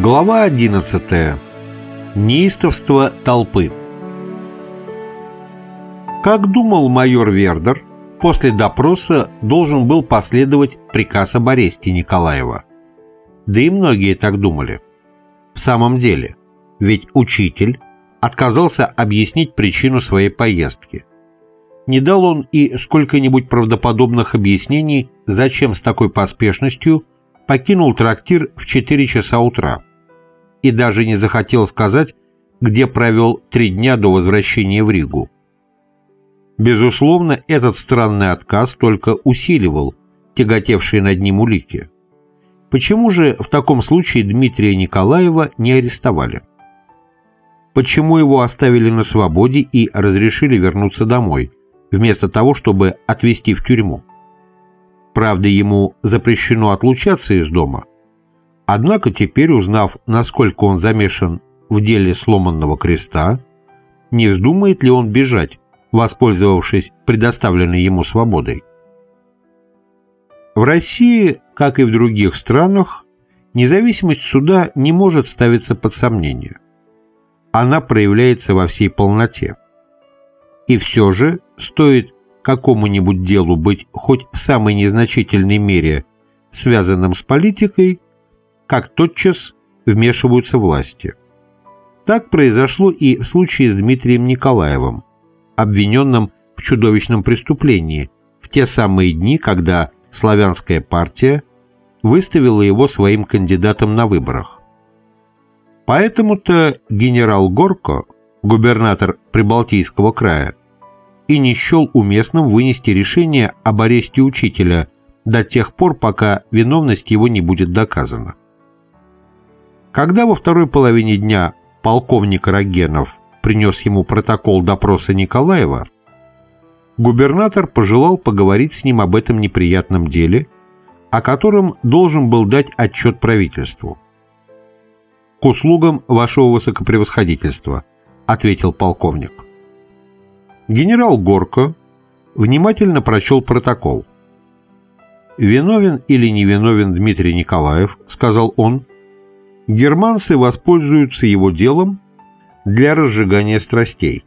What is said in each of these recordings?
Глава 11. Неистовство толпы. Как думал майор Вердер, после допроса должен был последовать приказ об аресте Николаева. Да и многие так думали. В самом деле, ведь учитель отказался объяснить причину своей поездки. Не дал он и сколько-нибудь правдоподобных объяснений, зачем с такой поспешностью – покинул трактир в 4 часа утра и даже не захотел сказать, где провел три дня до возвращения в Ригу. Безусловно, этот странный отказ только усиливал тяготевшие над ним улики. Почему же в таком случае Дмитрия Николаева не арестовали? Почему его оставили на свободе и разрешили вернуться домой, вместо того, чтобы отвезти в тюрьму? Правда, ему запрещено отлучаться из дома. Однако теперь, узнав, насколько он замешан в деле сломанного креста, не вздумает ли он бежать, воспользовавшись предоставленной ему свободой. В России, как и в других странах, независимость суда не может ставиться под сомнение. Она проявляется во всей полноте. И все же стоит какому-нибудь делу быть хоть в самой незначительной мере связанным с политикой, как тотчас вмешиваются власти. Так произошло и в случае с Дмитрием Николаевым, обвиненным в чудовищном преступлении в те самые дни, когда славянская партия выставила его своим кандидатом на выборах. Поэтому-то генерал Горко, губернатор Прибалтийского края, и не счел уместным вынести решение об аресте учителя до тех пор, пока виновность его не будет доказана. Когда во второй половине дня полковник Рогенов принес ему протокол допроса Николаева, губернатор пожелал поговорить с ним об этом неприятном деле, о котором должен был дать отчет правительству. «К услугам вашего высокопревосходительства», — ответил полковник. Генерал Горко внимательно прочел протокол. «Виновен или невиновен Дмитрий Николаев», — сказал он, — «германцы воспользуются его делом для разжигания страстей,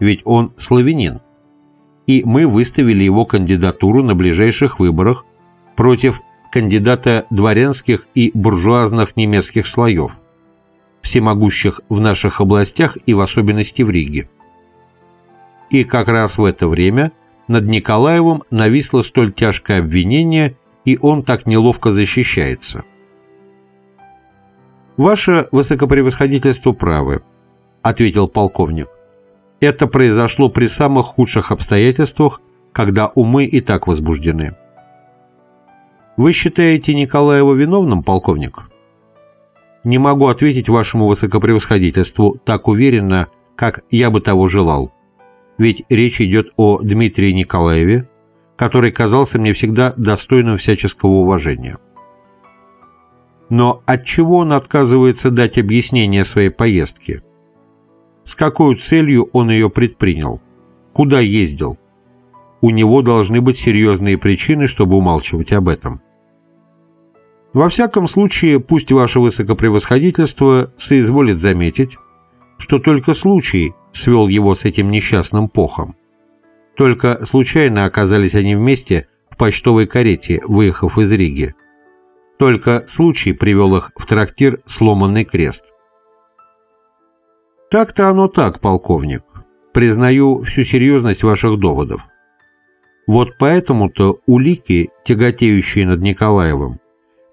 ведь он славянин, и мы выставили его кандидатуру на ближайших выборах против кандидата дворянских и буржуазных немецких слоев, всемогущих в наших областях и в особенности в Риге. И как раз в это время над Николаевым нависло столь тяжкое обвинение, и он так неловко защищается. «Ваше высокопревосходительство правы», — ответил полковник. «Это произошло при самых худших обстоятельствах, когда умы и так возбуждены». «Вы считаете Николаева виновным, полковник?» «Не могу ответить вашему высокопревосходительству так уверенно, как я бы того желал ведь речь идет о Дмитрии Николаеве, который казался мне всегда достойным всяческого уважения. Но от чего он отказывается дать объяснение своей поездки? С какой целью он ее предпринял? Куда ездил? У него должны быть серьезные причины, чтобы умалчивать об этом. Во всяком случае, пусть ваше высокопревосходительство соизволит заметить, что только случай свел его с этим несчастным похом. Только случайно оказались они вместе в почтовой карете, выехав из Риги. Только случай привел их в трактир «Сломанный крест». Так-то оно так, полковник. Признаю всю серьезность ваших доводов. Вот поэтому-то улики, тяготеющие над Николаевым,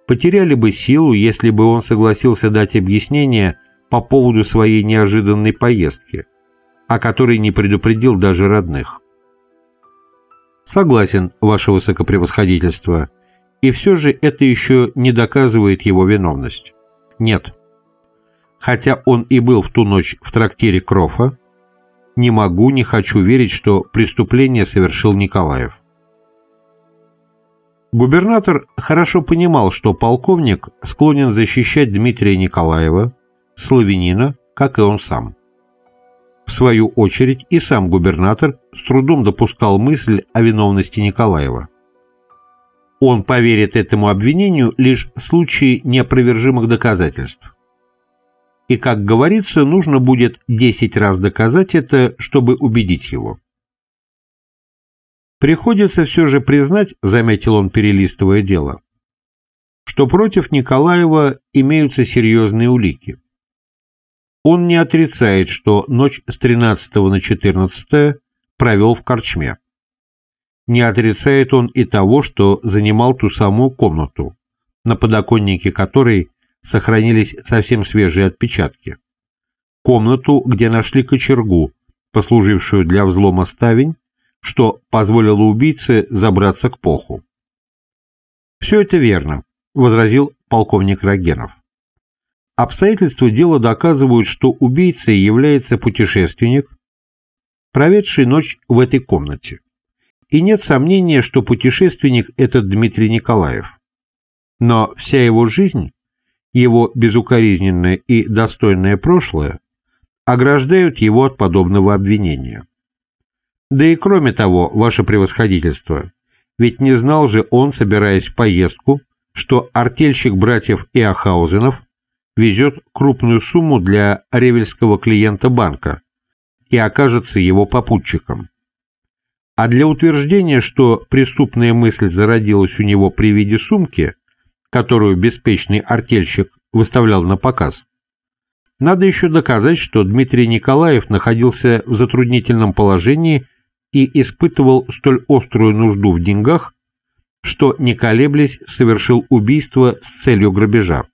потеряли бы силу, если бы он согласился дать объяснение по поводу своей неожиданной поездки – о которой не предупредил даже родных. Согласен, ваше высокопревосходительство, и все же это еще не доказывает его виновность. Нет. Хотя он и был в ту ночь в трактире Крофа, не могу, не хочу верить, что преступление совершил Николаев. Губернатор хорошо понимал, что полковник склонен защищать Дмитрия Николаева, славянина, как и он сам. В свою очередь и сам губернатор с трудом допускал мысль о виновности Николаева. Он поверит этому обвинению лишь в случае неопровержимых доказательств. и, как говорится, нужно будет 10 раз доказать это, чтобы убедить его. Приходится все же признать, заметил он, перелистывая дело, что против Николаева имеются серьезные улики. Он не отрицает, что ночь с 13 на 14 провел в корчме. Не отрицает он и того, что занимал ту самую комнату, на подоконнике которой сохранились совсем свежие отпечатки. Комнату, где нашли кочергу, послужившую для взлома ставень, что позволило убийце забраться к поху. «Все это верно», — возразил полковник Рогенов. Обстоятельства дела доказывают, что убийцей является путешественник, проведший ночь в этой комнате. И нет сомнения, что путешественник – это Дмитрий Николаев. Но вся его жизнь, его безукоризненное и достойное прошлое ограждают его от подобного обвинения. Да и кроме того, ваше превосходительство, ведь не знал же он, собираясь в поездку, что артельщик братьев Иохаузенов везет крупную сумму для ревельского клиента банка и окажется его попутчиком. А для утверждения, что преступная мысль зародилась у него при виде сумки, которую беспечный артельщик выставлял на показ, надо еще доказать, что Дмитрий Николаев находился в затруднительном положении и испытывал столь острую нужду в деньгах, что, не колеблясь, совершил убийство с целью грабежа.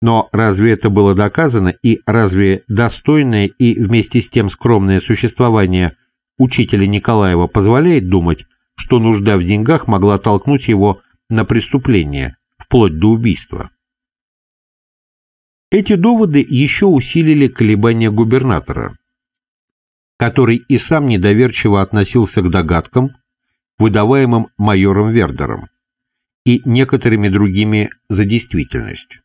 Но разве это было доказано, и разве достойное и вместе с тем скромное существование учителя Николаева позволяет думать, что нужда в деньгах могла толкнуть его на преступление, вплоть до убийства? Эти доводы еще усилили колебания губернатора, который и сам недоверчиво относился к догадкам, выдаваемым майором Вердером, и некоторыми другими за действительность.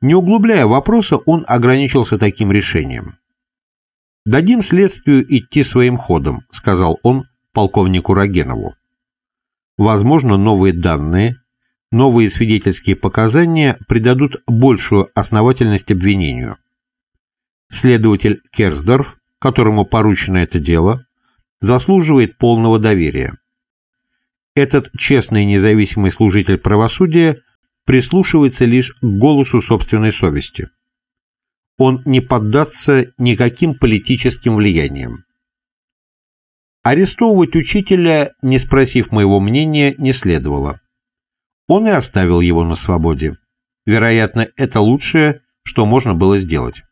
Не углубляя вопроса, он ограничился таким решением. «Дадим следствию идти своим ходом», — сказал он полковнику Рогенову. «Возможно, новые данные, новые свидетельские показания придадут большую основательность обвинению». Следователь Керсдорф, которому поручено это дело, заслуживает полного доверия. Этот честный независимый служитель правосудия прислушивается лишь к голосу собственной совести. Он не поддастся никаким политическим влияниям. Арестовывать учителя, не спросив моего мнения, не следовало. Он и оставил его на свободе. Вероятно, это лучшее, что можно было сделать.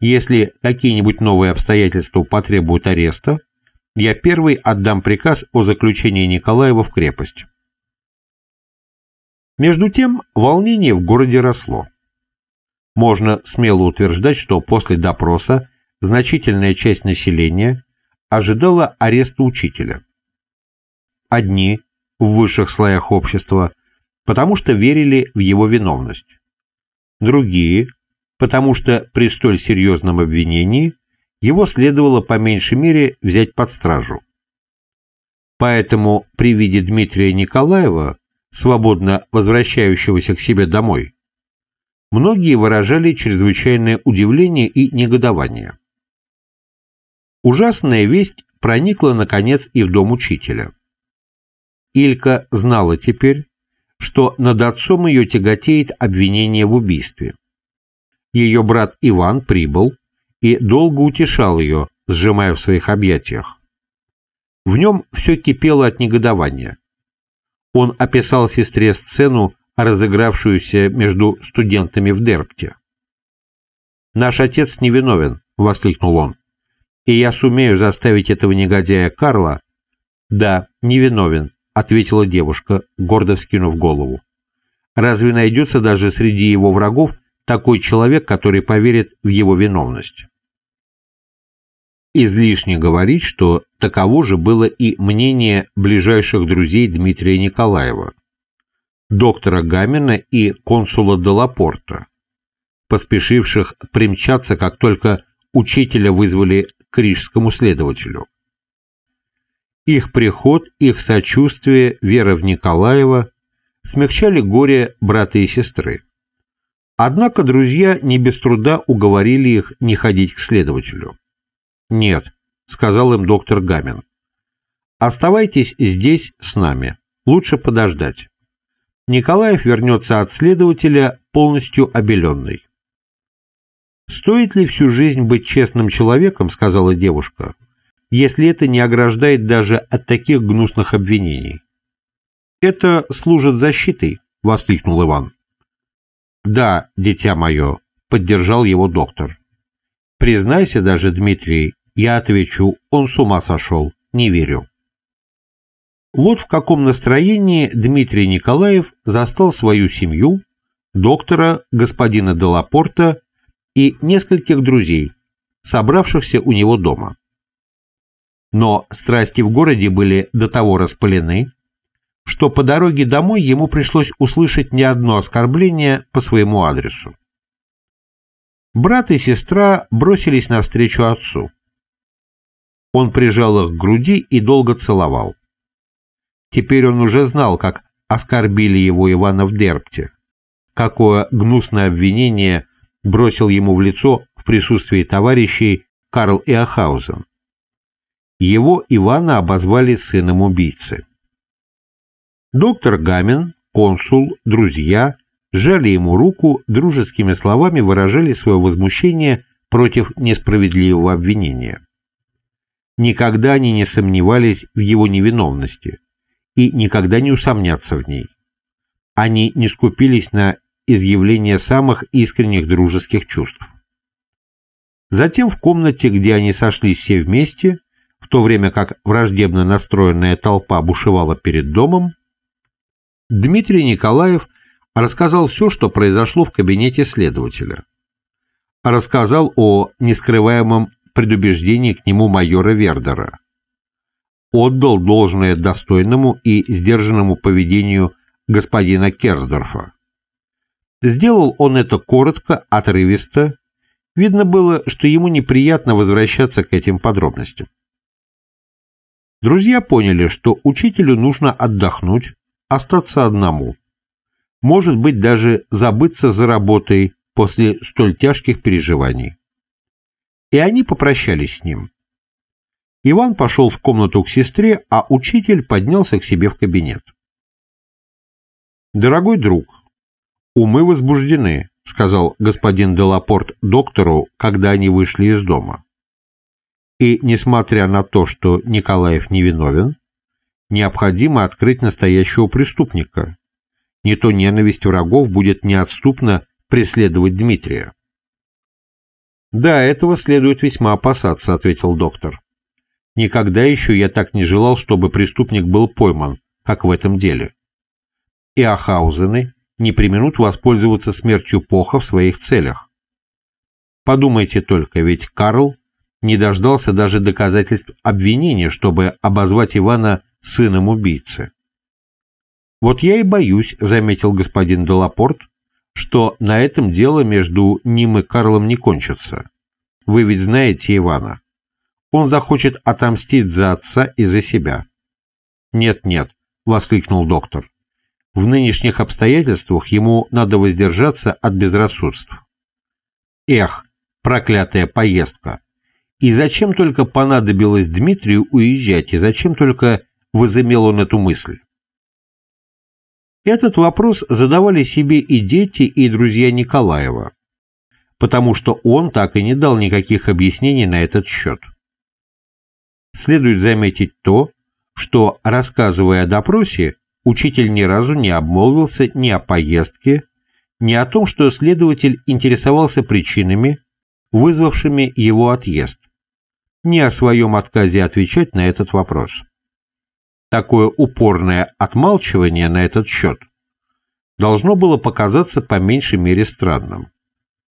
Если какие-нибудь новые обстоятельства потребуют ареста, я первый отдам приказ о заключении Николаева в крепость. Между тем, волнение в городе росло. Можно смело утверждать, что после допроса значительная часть населения ожидала ареста учителя. Одни в высших слоях общества, потому что верили в его виновность. Другие, потому что при столь серьезном обвинении его следовало по меньшей мере взять под стражу. Поэтому при виде Дмитрия Николаева свободно возвращающегося к себе домой, многие выражали чрезвычайное удивление и негодование. Ужасная весть проникла, наконец, и в дом учителя. Илька знала теперь, что над отцом ее тяготеет обвинение в убийстве. Ее брат Иван прибыл и долго утешал ее, сжимая в своих объятиях. В нем все кипело от негодования он описал сестре сцену, разыгравшуюся между студентами в Дерпте. «Наш отец невиновен», — воскликнул он. «И я сумею заставить этого негодяя Карла...» «Да, невиновен», — ответила девушка, гордо вскинув голову. «Разве найдется даже среди его врагов такой человек, который поверит в его виновность?» Излишне говорить, что таково же было и мнение ближайших друзей Дмитрия Николаева, доктора Гамина и консула Делапорта, поспешивших примчаться, как только учителя вызвали к рижскому следователю. Их приход, их сочувствие, вера в Николаева смягчали горе брата и сестры. Однако друзья не без труда уговорили их не ходить к следователю. «Нет», — сказал им доктор Гамин. «Оставайтесь здесь с нами. Лучше подождать. Николаев вернется от следователя полностью обеленный». «Стоит ли всю жизнь быть честным человеком?» — сказала девушка если это не ограждает даже от таких гнусных обвинений. «Это служит защитой», — воскликнул Иван. «Да, дитя мое», — поддержал его доктор. «Признайся даже, Дмитрий, я отвечу, он с ума сошел, не верю». Вот в каком настроении Дмитрий Николаев застал свою семью, доктора, господина Делапорта и нескольких друзей, собравшихся у него дома. Но страсти в городе были до того распалены, что по дороге домой ему пришлось услышать не одно оскорбление по своему адресу. Брат и сестра бросились навстречу отцу. Он прижал их к груди и долго целовал. Теперь он уже знал, как оскорбили его Ивана в Дерпте, какое гнусное обвинение бросил ему в лицо в присутствии товарищей Карл Иохаузен. Его Ивана обозвали сыном убийцы. Доктор Гамин, консул, друзья жали ему руку, дружескими словами выражали свое возмущение против несправедливого обвинения. Никогда они не сомневались в его невиновности и никогда не усомнятся в ней. Они не скупились на изъявление самых искренних дружеских чувств. Затем в комнате, где они сошлись все вместе, в то время как враждебно настроенная толпа бушевала перед домом, Дмитрий Николаев рассказал все, что произошло в кабинете следователя. Рассказал о нескрываемом предубеждении к нему майора Вердера. Отдал должное достойному и сдержанному поведению господина Керсдорфа. Сделал он это коротко, отрывисто. Видно было, что ему неприятно возвращаться к этим подробностям. Друзья поняли, что учителю нужно отдохнуть, остаться одному. Может быть, даже забыться за работой после столь тяжких переживаний. И они попрощались с ним. Иван пошел в комнату к сестре, а учитель поднялся к себе в кабинет. «Дорогой друг, умы возбуждены», — сказал господин Делапорт доктору, когда они вышли из дома. И, несмотря на то, что Николаев невиновен, необходимо открыть настоящего преступника. Не то ненависть врагов будет неотступно преследовать Дмитрия. «Да, этого следует весьма опасаться», — ответил доктор. «Никогда еще я так не желал, чтобы преступник был пойман, как в этом деле. И Ахаузены не применут воспользоваться смертью Поха в своих целях. Подумайте только, ведь Карл не дождался даже доказательств обвинения, чтобы обозвать Ивана сыном убийцы. «Вот я и боюсь», — заметил господин Делапорт, «что на этом дело между ним и Карлом не кончится. Вы ведь знаете Ивана. Он захочет отомстить за отца и за себя». «Нет-нет», — воскликнул доктор. «В нынешних обстоятельствах ему надо воздержаться от безрассудств». «Эх, проклятая поездка!» И зачем только понадобилось Дмитрию уезжать, и зачем только возымел он эту мысль? Этот вопрос задавали себе и дети, и друзья Николаева, потому что он так и не дал никаких объяснений на этот счет. Следует заметить то, что, рассказывая о допросе, учитель ни разу не обмолвился ни о поездке, ни о том, что следователь интересовался причинами, вызвавшими его отъезд ни о своем отказе отвечать на этот вопрос. Такое упорное отмалчивание на этот счет должно было показаться по меньшей мере странным.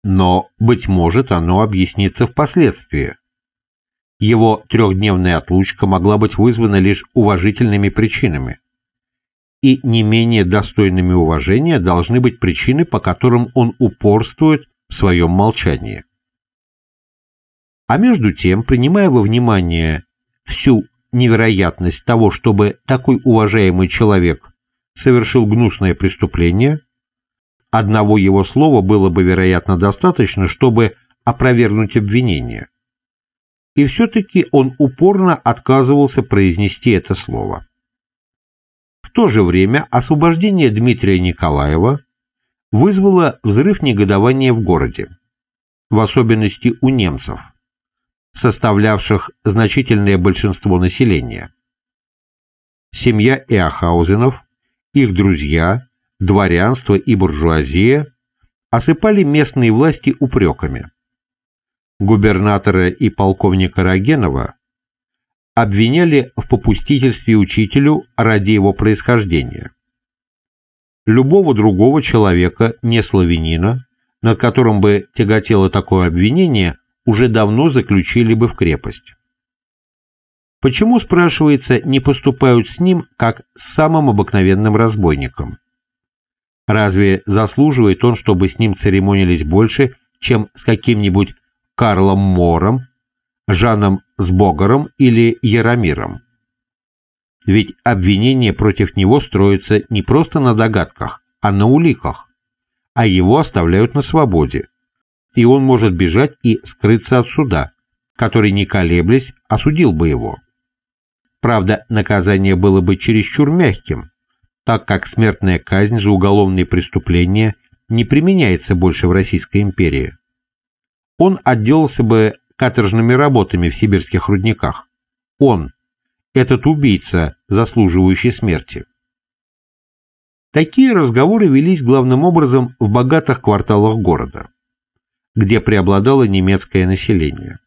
Но, быть может, оно объяснится впоследствии. Его трехдневная отлучка могла быть вызвана лишь уважительными причинами. И не менее достойными уважения должны быть причины, по которым он упорствует в своем молчании. А между тем, принимая во внимание всю невероятность того, чтобы такой уважаемый человек совершил гнусное преступление, Одного его слова было бы, вероятно, достаточно, чтобы опровергнуть обвинение. И все-таки он упорно отказывался произнести это слово. В то же время освобождение Дмитрия Николаева вызвало взрыв негодования в городе, в особенности у немцев, составлявших значительное большинство населения. Семья Эохаузенов, их друзья, дворянство и буржуазия осыпали местные власти упреками. Губернатора и полковника Рогенова обвиняли в попустительстве учителю ради его происхождения. Любого другого человека, не славянина, над которым бы тяготело такое обвинение, уже давно заключили бы в крепость. Почему, спрашивается, не поступают с ним, как с самым обыкновенным разбойником? Разве заслуживает он, чтобы с ним церемонились больше, чем с каким-нибудь Карлом Мором, Жаном Сбогаром или Яромиром? Ведь обвинение против него строится не просто на догадках, а на уликах, а его оставляют на свободе, и он может бежать и скрыться от суда, который, не колеблясь, осудил бы его. Правда, наказание было бы чересчур мягким, так как смертная казнь за уголовные преступления не применяется больше в Российской империи. Он отделался бы каторжными работами в сибирских рудниках. Он, этот убийца, заслуживающий смерти. Такие разговоры велись главным образом в богатых кварталах города, где преобладало немецкое население.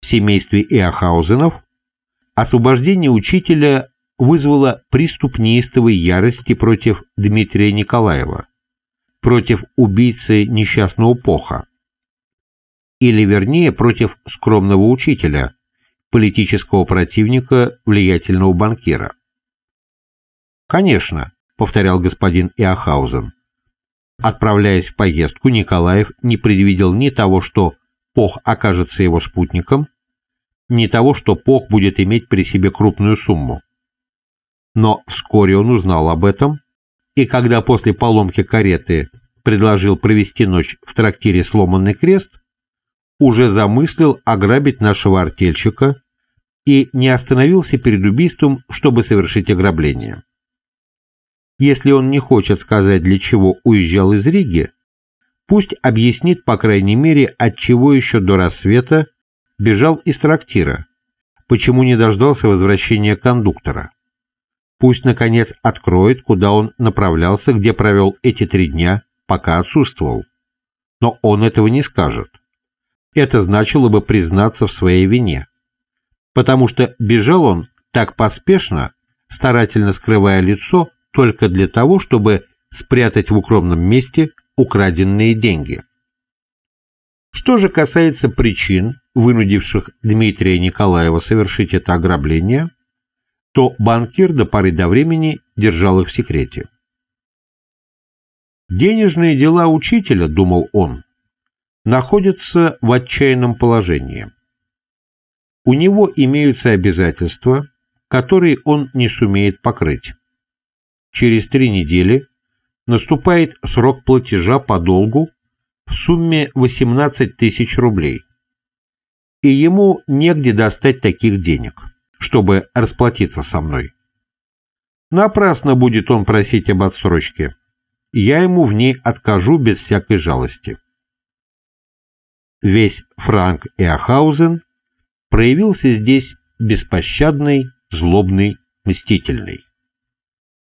В семействе Иохаузенов освобождение учителя вызвало приступ неистовой ярости против Дмитрия Николаева, против убийцы несчастного Поха, или вернее против скромного учителя, политического противника влиятельного банкира. «Конечно», — повторял господин Иохаузен, отправляясь в поездку, Николаев не предвидел ни того, что Пох окажется его спутником, ни того, что Пох будет иметь при себе крупную сумму. Но вскоре он узнал об этом, и когда после поломки кареты предложил провести ночь в трактире «Сломанный крест», уже замыслил ограбить нашего артельщика и не остановился перед убийством, чтобы совершить ограбление. Если он не хочет сказать, для чего уезжал из Риги, пусть объяснит, по крайней мере, от чего еще до рассвета бежал из трактира, почему не дождался возвращения кондуктора. Пусть, наконец, откроет, куда он направлялся, где провел эти три дня, пока отсутствовал. Но он этого не скажет. Это значило бы признаться в своей вине. Потому что бежал он так поспешно, старательно скрывая лицо, только для того, чтобы спрятать в укромном месте украденные деньги. Что же касается причин, вынудивших Дмитрия Николаева совершить это ограбление, то банкир до поры до времени держал их в секрете. Денежные дела учителя, думал он, находятся в отчаянном положении. У него имеются обязательства, которые он не сумеет покрыть. Через три недели наступает срок платежа по долгу в сумме 18 тысяч рублей, и ему негде достать таких денег чтобы расплатиться со мной. Напрасно будет он просить об отсрочке. Я ему в ней откажу без всякой жалости. Весь Франк Эохаузен проявился здесь беспощадный, злобный, мстительный.